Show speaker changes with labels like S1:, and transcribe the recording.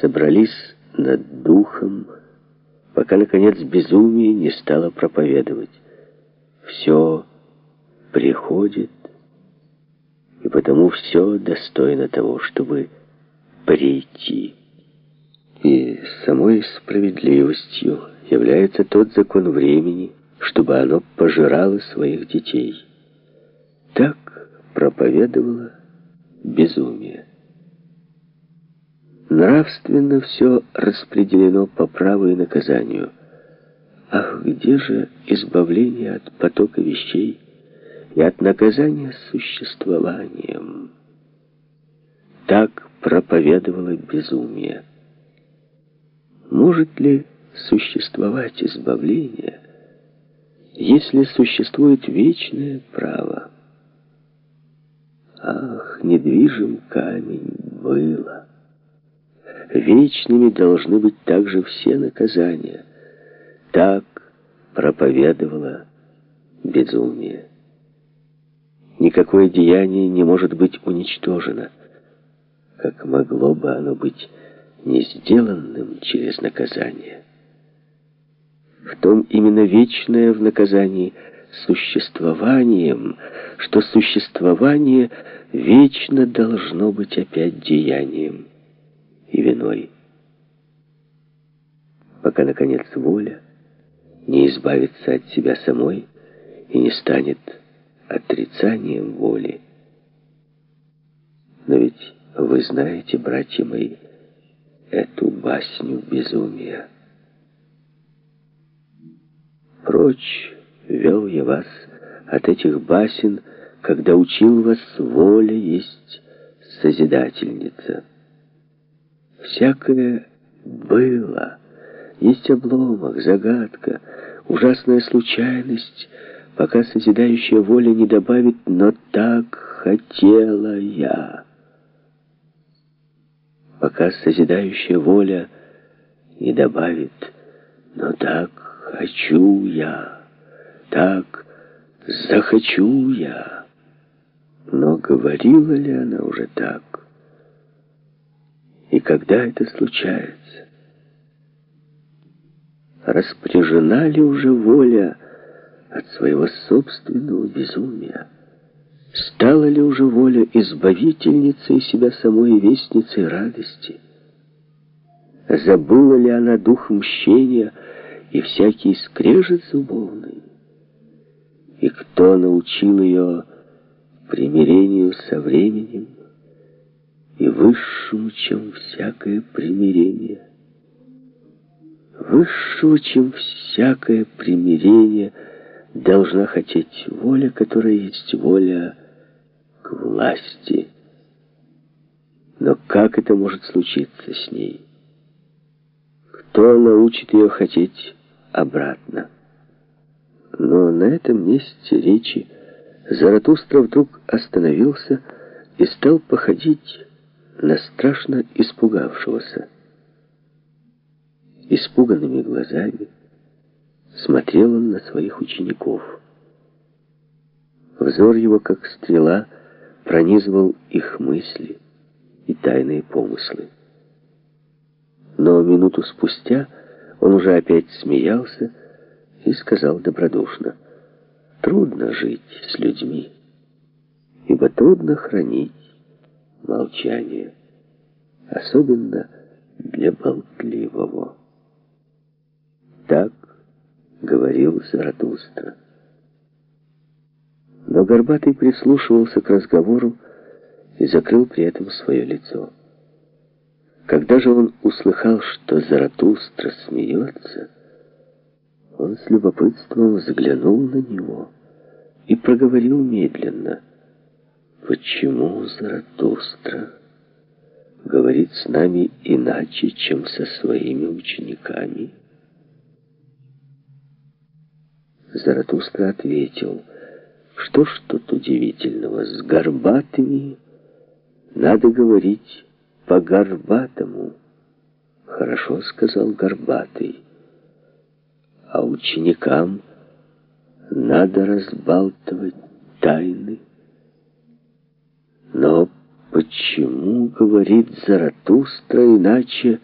S1: собрались над духом, пока, наконец, безумие не стало проповедовать. Все приходит, и потому все достойно того, чтобы прийти. И самой справедливостью является тот закон времени, чтобы оно пожирало своих детей. Так проповедовало безумие. Нравственно все распределено по праву и наказанию. Ах, где же избавление от потока вещей и от наказания существованием? Так проповедовало безумие. Может ли существовать избавление, если существует вечное право? Ах, недвижим камень было. Вечными должны быть также все наказания. Так проповедовало безумие. Никакое деяние не может быть уничтожено, как могло бы оно быть не сделанным через наказание. В том именно вечное в наказании существованием, что существование вечно должно быть опять деянием и виной. Пока, наконец, воля не избавится от себя самой и не станет отрицанием воли. Но ведь вы знаете, братья мои, эту басню безумия. Прочь вел я вас от этих басен, когда учил вас воля есть созидательница. Всякое было, есть обломок, загадка, ужасная случайность, пока созидающая воля не добавит «но так хотела я» пока созидающая воля не добавит «но так хочу я, так захочу я». Но говорила ли она уже так? И когда это случается? Распоряжена ли уже воля от своего собственного безумия? Стала ли уже воля избавительницей себя самой вестницей радости? Забыла ли она дух мщения и всякий скрежет зубовный? И кто научил ее примирению со временем и высшему, чем всякое примирение? Высшего, чем всякое примирение, должна хотеть воля, которая есть воля к власти. Но как это может случиться с ней? Кто научит ее хотеть обратно? Но на этом месте речи Заратустра вдруг остановился и стал походить на страшно испугавшегося. Испуганными глазами смотрел он на своих учеников. Взор его, как стрела, пронизывал их мысли и тайные помыслы. Но минуту спустя он уже опять смеялся и сказал добродушно, «Трудно жить с людьми, ибо трудно хранить молчание, особенно для болтливого». Так говорил Заратустра. Но Горбатый прислушивался к разговору и закрыл при этом свое лицо. Когда же он услыхал, что Заратустра смеется, он с любопытством взглянул на него и проговорил медленно, «Почему Заратустра говорит с нами иначе, чем со своими учениками?» Заратустра ответил, что ж тут удивительного, с горбатыми надо говорить по-горбатому. Хорошо, сказал горбатый. А ученикам надо разбалтывать тайны. Но Почему, говорит Заратустра, иначе